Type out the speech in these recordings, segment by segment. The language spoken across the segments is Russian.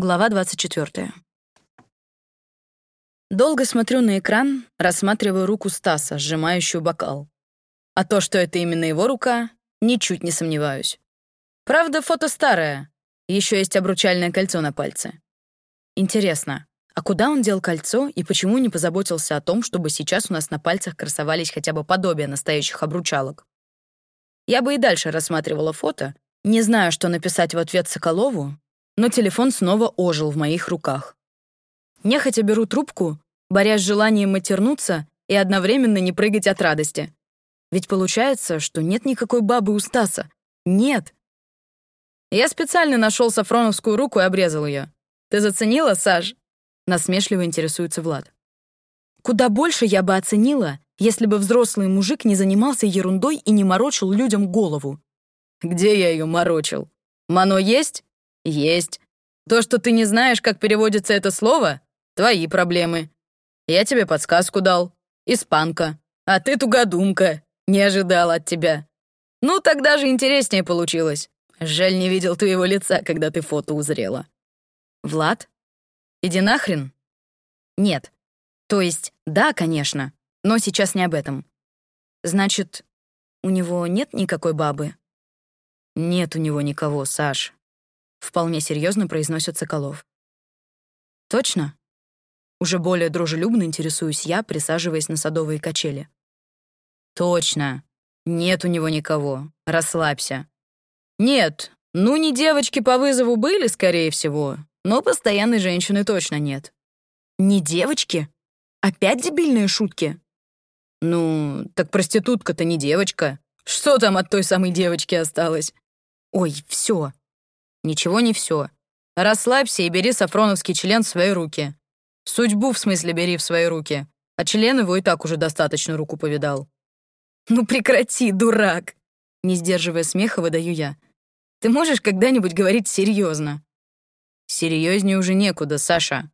Глава 24. Долго смотрю на экран, рассматриваю руку Стаса, сжимающую бокал. А то, что это именно его рука, ничуть не сомневаюсь. Правда, фото старое. Еще есть обручальное кольцо на пальце. Интересно, а куда он дел кольцо и почему не позаботился о том, чтобы сейчас у нас на пальцах красовались хотя бы подобия настоящих обручалок? Я бы и дальше рассматривала фото, не знаю, что написать в ответ Соколову, но телефон снова ожил в моих руках. Нехотя беру трубку, борясь с желанием матернуться и одновременно не прыгать от радости. Ведь получается, что нет никакой бабы у Стаса. Нет. Я специально нашел сафроновскую руку и обрезал ее. Ты заценила, Саш? Насмешливо интересуется Влад. Куда больше я бы оценила, если бы взрослый мужик не занимался ерундой и не морочил людям голову. Где я ее морочил? Мано есть? Есть. То, что ты не знаешь, как переводится это слово, Твои проблемы. Я тебе подсказку дал. Испанка. А ты тугодумка. Не ожидал от тебя. Ну, тогда же интереснее получилось. Жаль, не видел твоего лица, когда ты фото узрела. Влад? Иди нахрен? Нет. То есть, да, конечно, но сейчас не об этом. Значит, у него нет никакой бабы? Нет у него никого, Саш. Вполне серьезно произносит Соколов. Точно? Уже более дружелюбно интересуюсь я, присаживаясь на садовые качели. «Точно. Нет у него никого. Расслабься». «Нет, ну не девочки по вызову были, скорее всего, но постоянной женщины точно нет». «Не девочки? Опять дебильные шутки?» «Ну, так проститутка-то не девочка. Что там от той самой девочки осталось?» «Ой, все. «Ничего не все. Расслабься и бери сафроновский член в свои руки. Судьбу, в смысле, бери в свои руки. А член его и так уже достаточно руку повидал. «Ну прекрати, дурак!» Не сдерживая смеха, выдаю я. «Ты можешь когда-нибудь говорить серьезно? Серьезнее уже некуда, Саша.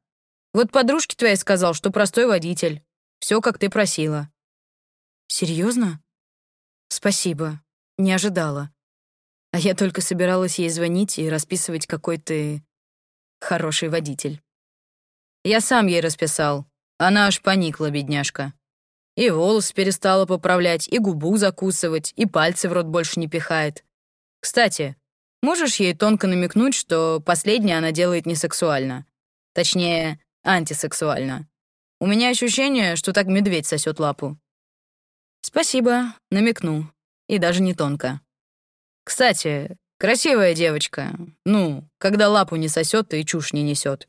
Вот подружке твоей сказал, что простой водитель. Все, как ты просила». Серьезно? Спасибо. Не ожидала. А я только собиралась ей звонить и расписывать, какой ты хороший водитель. Я сам ей расписал. Она аж поникла, бедняжка. И волос перестала поправлять, и губу закусывать, и пальцы в рот больше не пихает. Кстати, можешь ей тонко намекнуть, что последнее она делает не сексуально. Точнее, антисексуально. У меня ощущение, что так медведь сосет лапу. Спасибо, намекну. И даже не тонко. Кстати, красивая девочка. Ну, когда лапу не сосет и чушь не несет.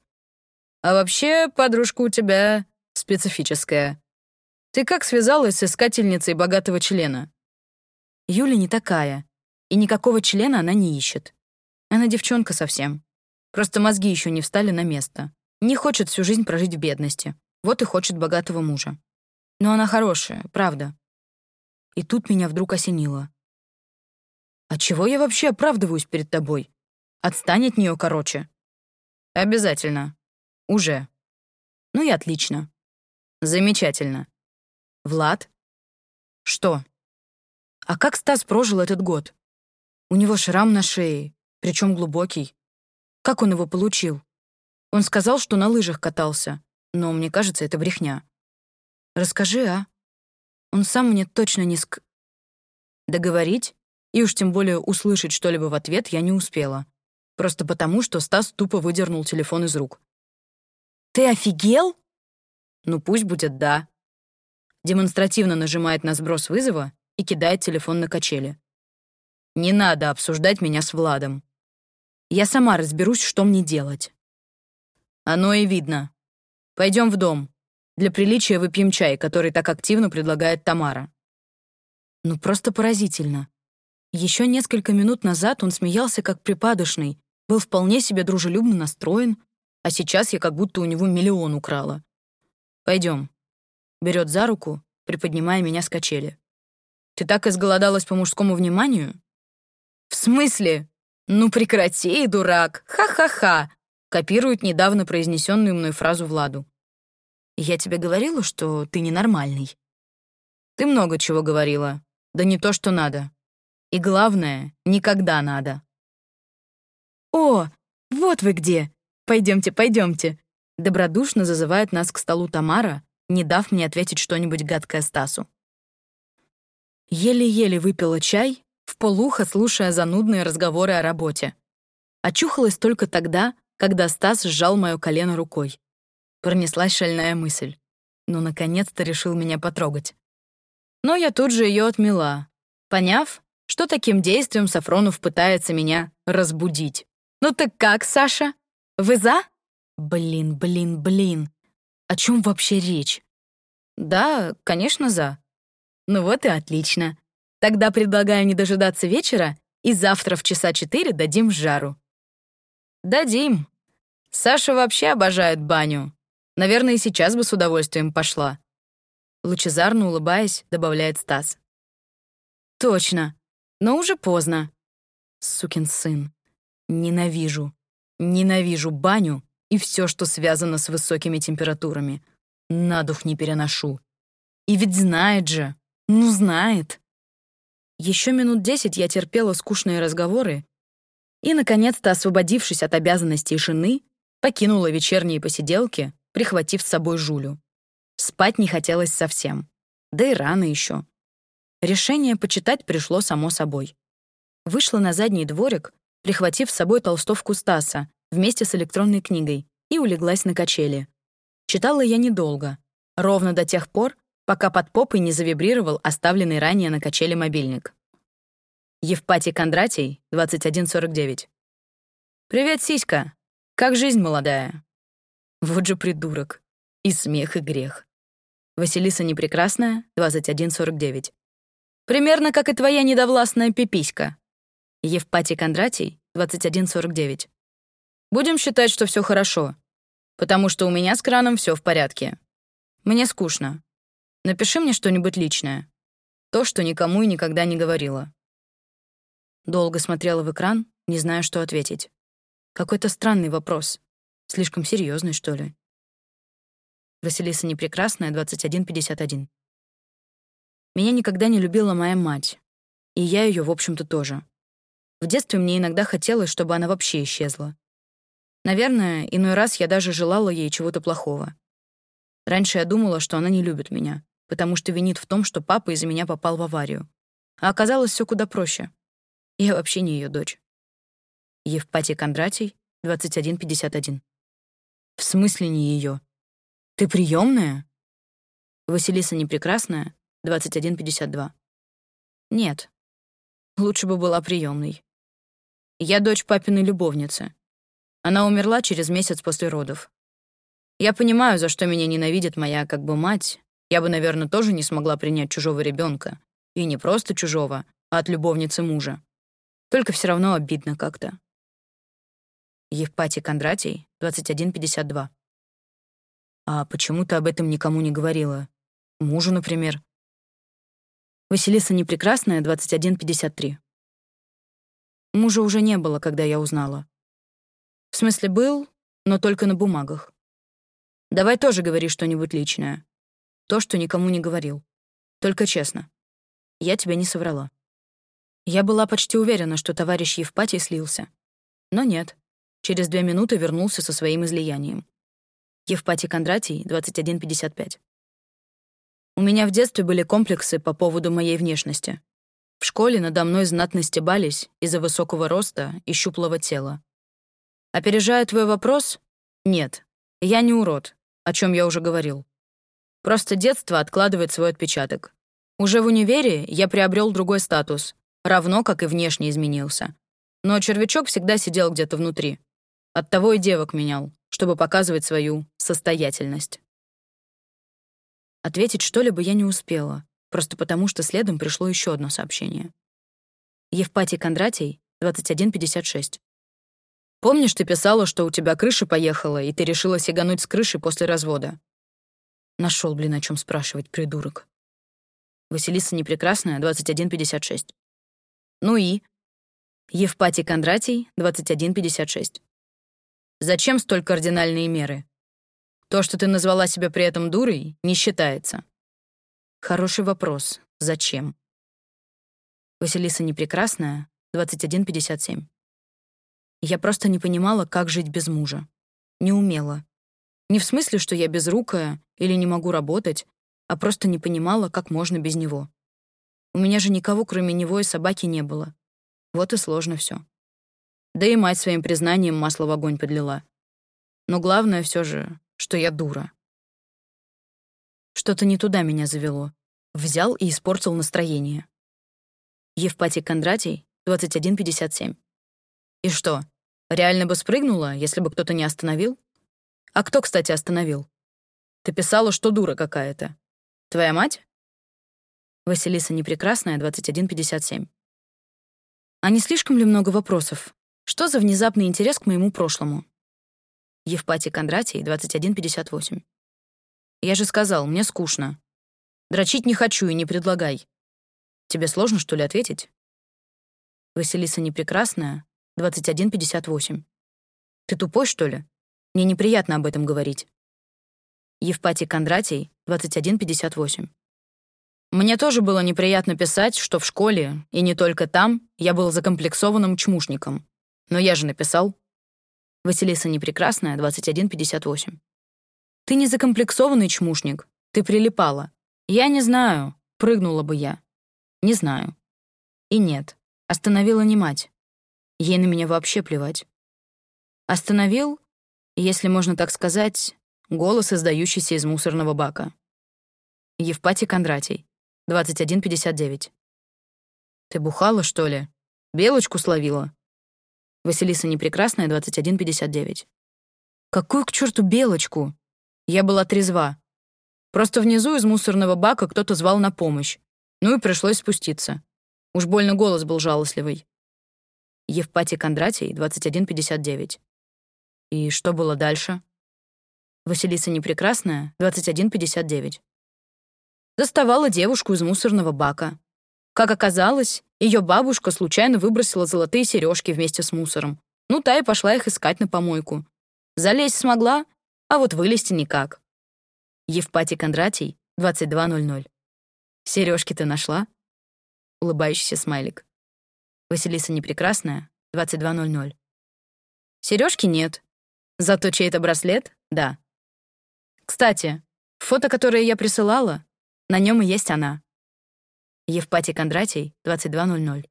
А вообще, подружка у тебя специфическая. Ты как связалась с искательницей богатого члена? Юля не такая. И никакого члена она не ищет. Она девчонка совсем. Просто мозги еще не встали на место. Не хочет всю жизнь прожить в бедности. Вот и хочет богатого мужа. Но она хорошая, правда. И тут меня вдруг осенило. А чего я вообще оправдываюсь перед тобой? Отстань от нее, короче. Обязательно. Уже. Ну и отлично. Замечательно. Влад? Что? А как Стас прожил этот год? У него шрам на шее, причем глубокий. Как он его получил? Он сказал, что на лыжах катался, но мне кажется, это брехня. Расскажи, а? Он сам мне точно не ск... Договорить и уж тем более услышать что-либо в ответ я не успела. Просто потому, что Стас тупо выдернул телефон из рук. «Ты офигел?» «Ну, пусть будет «да». Демонстративно нажимает на сброс вызова и кидает телефон на качели. «Не надо обсуждать меня с Владом. Я сама разберусь, что мне делать». «Оно и видно. Пойдем в дом. Для приличия выпьем чай, который так активно предлагает Тамара». Ну, просто поразительно. Еще несколько минут назад он смеялся как припадочный, был вполне себе дружелюбно настроен, а сейчас я как будто у него миллион украла. Пойдем. Берет за руку, приподнимая меня с качели. Ты так изголодалась по мужскому вниманию? В смысле? Ну прекрати, дурак! Ха-ха-ха! Копирует недавно произнесенную мной фразу Владу. Я тебе говорила, что ты ненормальный. Ты много чего говорила. Да не то, что надо. И главное, никогда надо. О, вот вы где! Пойдемте, пойдемте. Добродушно зазывает нас к столу Тамара, не дав мне ответить что-нибудь гадкое Стасу. Еле-еле выпила чай, в полухо слушая занудные разговоры о работе. Очухалась только тогда, когда Стас сжал моё колено рукой. Пронеслась шальная мысль. Ну, наконец-то решил меня потрогать. Но я тут же её отмела, поняв, что таким действием Сафронов пытается меня разбудить. «Ну так как, Саша? Вы за?» «Блин, блин, блин. О чем вообще речь?» «Да, конечно, за». «Ну вот и отлично. Тогда предлагаю не дожидаться вечера и завтра в часа четыре дадим жару». «Дадим. Саша вообще обожает баню. Наверное, и сейчас бы с удовольствием пошла». Лучезарно улыбаясь, добавляет Стас. «Точно. Но уже поздно. Сукин сын. Ненавижу. Ненавижу баню и все, что связано с высокими температурами. На дух не переношу. И ведь знает же. Ну, знает. Еще минут десять я терпела скучные разговоры и, наконец-то, освободившись от обязанностей жены, покинула вечерние посиделки, прихватив с собой Жулю. Спать не хотелось совсем. Да и рано еще. Решение почитать пришло само собой. Вышла на задний дворик, прихватив с собой толстовку Стаса вместе с электронной книгой, и улеглась на качели. Читала я недолго, ровно до тех пор, пока под попой не завибрировал оставленный ранее на качели мобильник. Евпатий Кондратий, 2149. «Привет, сиська! Как жизнь молодая?» Вот же придурок. И смех, и грех. Василиса Непрекрасная, 2149. Примерно как и твоя недовластная пиписька. Евпатий Кондратий, 2149. Будем считать, что все хорошо, потому что у меня с краном все в порядке. Мне скучно. Напиши мне что-нибудь личное. То, что никому и никогда не говорила. Долго смотрела в экран, не зная, что ответить. Какой-то странный вопрос. Слишком серьезный, что ли. Василиса Непрекрасная, 2151. Меня никогда не любила моя мать. И я ее, в общем-то, тоже. В детстве мне иногда хотелось, чтобы она вообще исчезла. Наверное, иной раз я даже желала ей чего-то плохого. Раньше я думала, что она не любит меня, потому что винит в том, что папа из-за меня попал в аварию. А оказалось все куда проще. Я вообще не ее дочь. Евпатий Кондратий, 2151. В смысле не ее? Ты приемная? Василиса Непрекрасная, 2152. Нет. Лучше бы была приемной. Я дочь папиной любовницы. Она умерла через месяц после родов. Я понимаю, за что меня ненавидит моя как бы мать. Я бы, наверное, тоже не смогла принять чужого ребенка. И не просто чужого, а от любовницы мужа. Только все равно обидно как-то. Евпатий Кондратий, 2152. А почему ты об этом никому не говорила? Мужу, например. Василиса Непрекрасная, 2153. Мужа уже не было, когда я узнала. В смысле, был, но только на бумагах. Давай тоже говори что-нибудь личное. То, что никому не говорил. Только честно. Я тебя не соврала. Я была почти уверена, что товарищ Евпатий слился. Но нет. Через две минуты вернулся со своим излиянием. Евпатий Кондратий, 2155. У меня в детстве были комплексы по поводу моей внешности. В школе надо мной знатно стебались из-за высокого роста и щуплого тела. Опережая твой вопрос, нет, я не урод, о чем я уже говорил. Просто детство откладывает свой отпечаток. Уже в универе я приобрел другой статус, равно как и внешне изменился. Но червячок всегда сидел где-то внутри. Оттого и девок менял, чтобы показывать свою состоятельность. Ответить что-либо я не успела, просто потому что следом пришло еще одно сообщение. Евпатий Кондратий, 2156. «Помнишь, ты писала, что у тебя крыша поехала, и ты решила сигануть с крыши после развода?» Нашел, блин, о чем спрашивать, придурок. Василиса Непрекрасная, 2156. Ну и? Евпатий Кондратий, 2156. Зачем столь кардинальные меры? То, что ты назвала себя при этом дурой, не считается. Хороший вопрос. Зачем? Василиса Непрекрасная, 2157. Я просто не понимала, как жить без мужа. не умела. Не в смысле, что я безрукая или не могу работать, а просто не понимала, как можно без него. У меня же никого, кроме него и собаки, не было. Вот и сложно все. Да и мать своим признанием масло в огонь подлила. Но главное все же, что я дура. Что-то не туда меня завело. Взял и испортил настроение. Евпатий Кондратий, 2157. И что, реально бы спрыгнула, если бы кто-то не остановил? А кто, кстати, остановил? Ты писала, что дура какая-то. Твоя мать? Василиса Непрекрасная, 2157. А не слишком ли много вопросов? Что за внезапный интерес к моему прошлому? Евпатий Кондратий, 2158. Я же сказал, мне скучно. Дрочить не хочу и не предлагай. Тебе сложно, что ли, ответить? Василиса Непрекрасная, 2158. Ты тупой, что ли? Мне неприятно об этом говорить. Евпатий Кондратий, 2158. Мне тоже было неприятно писать, что в школе, и не только там, я был закомплексованным чмушником. Но я же написал. Василиса Непрекрасная, 2158. Ты не закомплексованный чмушник. Ты прилипала. Я не знаю, прыгнула бы я. Не знаю. И нет, остановила не мать. Ей на меня вообще плевать. Остановил, если можно так сказать, голос, издающийся из мусорного бака. Евпатий Кондратий, 2159. «Ты бухала, что ли? Белочку словила?» Василиса Непрекрасная, 2159. «Какую к черту белочку? Я была трезва. Просто внизу из мусорного бака кто-то звал на помощь. Ну и пришлось спуститься. Уж больно голос был жалостливый. Евпатий Кондратий, 2159. И что было дальше? Василиса Непрекрасная, 2159. Доставала девушку из мусорного бака. Как оказалось, ее бабушка случайно выбросила золотые сережки вместе с мусором. Ну, та и пошла их искать на помойку. Залезть смогла, а вот вылезти никак. Евпатий Кондратий, 22.00. Сережки ты нашла? Улыбающийся смайлик. Василиса Непрекрасная, 22.00. Сережки нет. Зато чей-то браслет — да. Кстати, фото, которое я присылала, на нем и есть она. Евпатий Кондратий, 22.00.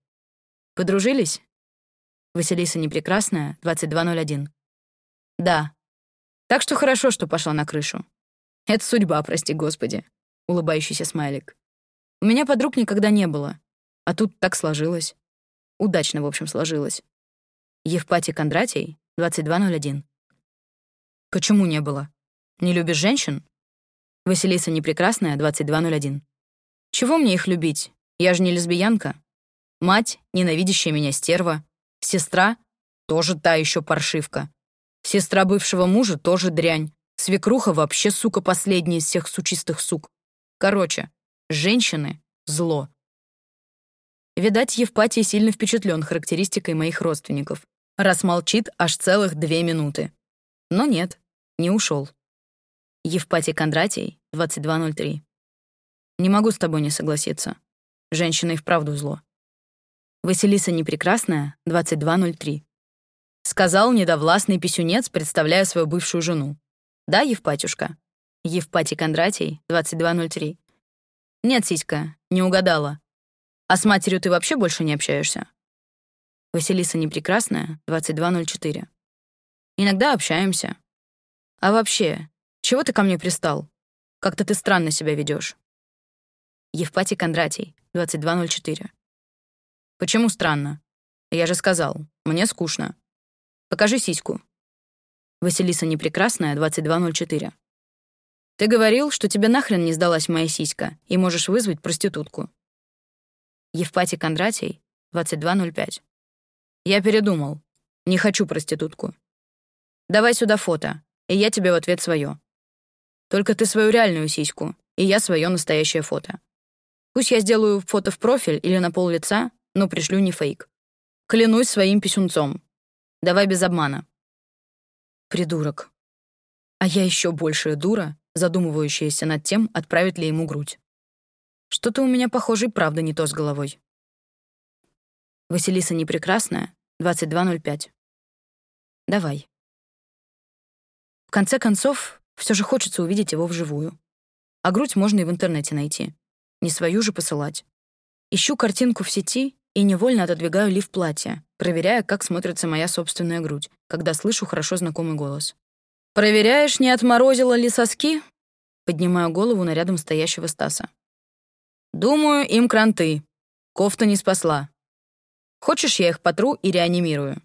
Подружились? Василиса Непрекрасная, 22.01. Да. Так что хорошо, что пошла на крышу. Это судьба, прости господи. Улыбающийся смайлик. У меня подруг никогда не было. А тут так сложилось. Удачно, в общем, сложилось. Евпатий Кондратий, 22.01. Почему не было? Не любишь женщин? Василиса Непрекрасная, 22.01. Чего мне их любить? Я же не лесбиянка. Мать, ненавидящая меня стерва. Сестра — тоже та еще паршивка. Сестра бывшего мужа тоже дрянь. Свекруха вообще, сука, последняя из всех сучистых сук. Короче, женщины — зло. Видать, Евпатий сильно впечатлен характеристикой моих родственников, раз молчит аж целых две минуты. Но нет, не ушел. Евпатий Кондратий, 2203. Не могу с тобой не согласиться. Женщина и вправду зло. Василиса Непрекрасная, 2203. Сказал недовластный писюнец, представляя свою бывшую жену. Да, Евпатюшка? Евпатий Кондратий, 2203. Нет, сиська, не угадала. А с матерью ты вообще больше не общаешься? Василиса Непрекрасная, 2204. Иногда общаемся. А вообще, чего ты ко мне пристал? Как-то ты странно себя ведешь. Евпатий Кондратий, 2204. Почему странно? Я же сказал, мне скучно. Покажи сиську. Василиса Непрекрасная, 2204. Ты говорил, что тебе нахрен не сдалась моя сиська, и можешь вызвать проститутку. Евпатий Кондратий, 2205. Я передумал. Не хочу проститутку. Давай сюда фото, и я тебе в ответ свое. Только ты свою реальную сиську, и я свое настоящее фото. Пусть я сделаю фото в профиль или на пол лица, но пришлю не фейк. Клянусь своим писюнцом. Давай без обмана. Придурок. А я еще большая дура, задумывающаяся над тем, отправить ли ему грудь. Что-то у меня, похоже, и правда не то с головой. Василиса Непрекрасная, 22.05. Давай. конце концов, все же хочется увидеть его вживую. А грудь можно и в интернете найти. Не свою же посылать. Ищу картинку в сети и невольно отодвигаю лиф платья, проверяя, как смотрится моя собственная грудь, когда слышу хорошо знакомый голос. «Проверяешь, не отморозила ли соски?» Поднимаю голову на рядом стоящего Стаса. «Думаю, им кранты. Кофта не спасла. Хочешь, я их потру и реанимирую?»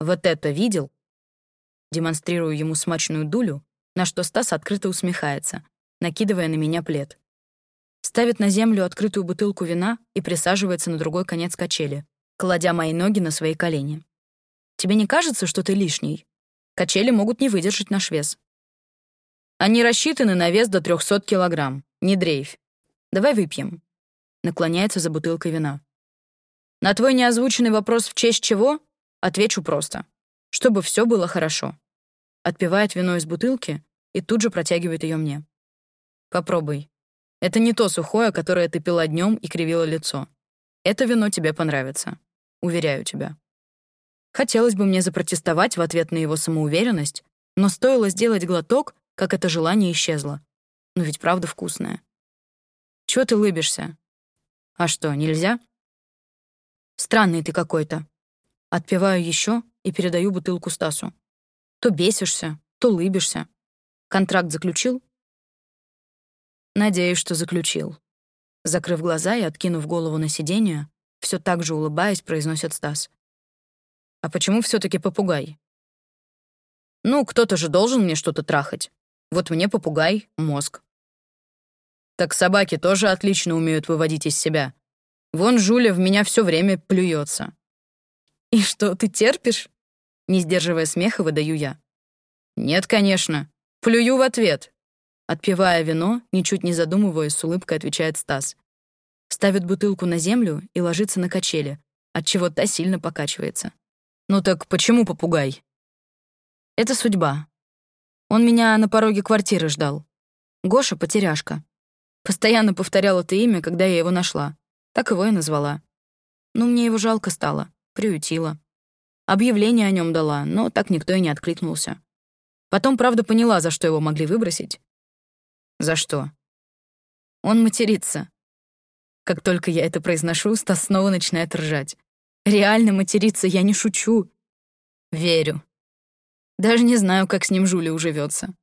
«Вот это видел?» Демонстрирую ему смачную дулю, на что Стас открыто усмехается, накидывая на меня плед. Ставит на землю открытую бутылку вина и присаживается на другой конец качели, кладя мои ноги на свои колени. «Тебе не кажется, что ты лишний? Качели могут не выдержать наш вес». «Они рассчитаны на вес до 300 килограмм. Не дрейфь. Давай выпьем». Наклоняется за бутылкой вина. «На твой неозвученный вопрос в честь чего?» Отвечу просто. Чтобы все было хорошо. Отпивает вино из бутылки и тут же протягивает ее мне. Попробуй. Это не то сухое, которое ты пила днем и кривило лицо. Это вино тебе понравится. Уверяю тебя. Хотелось бы мне запротестовать в ответ на его самоуверенность, но стоило сделать глоток, как это желание исчезло. Ну ведь правда вкусное. Чего ты лыбишься? А что, нельзя? Странный ты какой-то. Отпиваю еще и передаю бутылку Стасу. То бесишься, то лыбишься. Контракт заключил? Надеюсь, что заключил. Закрыв глаза и откинув голову на сиденье, все так же улыбаясь, произносит Стас. А почему все таки попугай? Ну, кто-то же должен мне что-то трахать. Вот мне попугай — мозг. Так собаки тоже отлично умеют выводить из себя. Вон Жуля в меня все время плюется. «И что, ты терпишь?» Не сдерживая смеха, выдаю я. «Нет, конечно. Плюю в ответ». Отпивая вино, ничуть не задумываясь, с улыбкой отвечает Стас. Ставит бутылку на землю и ложится на качели, отчего та сильно покачивается. «Ну так почему попугай?» «Это судьба. Он меня на пороге квартиры ждал. Гоша — потеряшка. Постоянно повторял это имя, когда я его нашла. Так его и назвала. Ну, мне его жалко стало приютила. Объявление о нем дала, но так никто и не откликнулся. Потом, правда, поняла, за что его могли выбросить. За что? Он матерится. Как только я это произношу, Стас снова начинает ржать. Реально материться, я не шучу. Верю. Даже не знаю, как с ним Жуля уживется.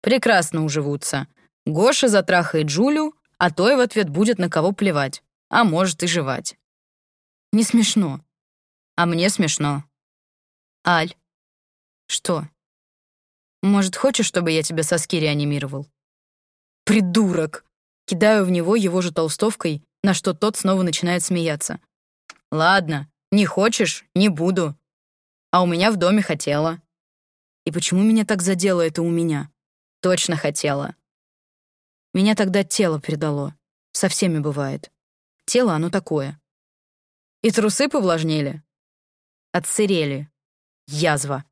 Прекрасно уживутся. Гоша затрахает Жулю, а той в ответ будет на кого плевать, а может и жевать. Не смешно. А мне смешно. Аль. Что? Может, хочешь, чтобы я тебя соски реанимировал? Придурок! Кидаю в него его же толстовкой, на что тот снова начинает смеяться. Ладно, не хочешь — не буду. А у меня в доме хотела. И почему меня так задело это у меня? Точно хотела. Меня тогда тело предало. Со всеми бывает. Тело оно такое. И трусы повлажнели? Отсырели. Язва.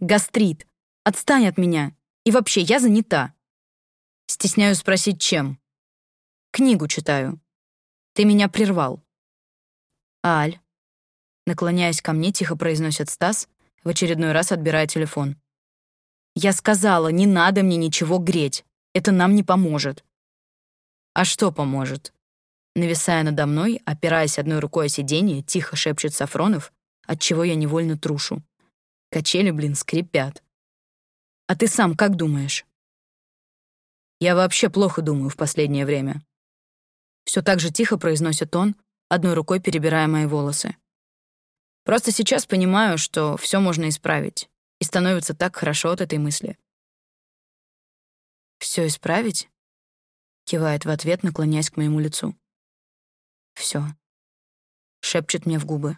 Гастрит. Отстань от меня. И вообще, я занята. Стесняюсь спросить, чем. Книгу читаю. Ты меня прервал. Аль. Наклоняясь ко мне, тихо произносит Стас, в очередной раз отбирая телефон. Я сказала, не надо мне ничего греть. Это нам не поможет. А что поможет? Нависая надо мной, опираясь одной рукой о сиденье, тихо шепчет Сафронов, отчего я невольно трушу. Качели, блин, скрипят. А ты сам как думаешь? Я вообще плохо думаю в последнее время. Все так же тихо произносит он, одной рукой перебирая мои волосы. Просто сейчас понимаю, что все можно исправить, и становится так хорошо от этой мысли. Все исправить? Кивает в ответ, наклоняясь к моему лицу. Все. Шепчет мне в губы.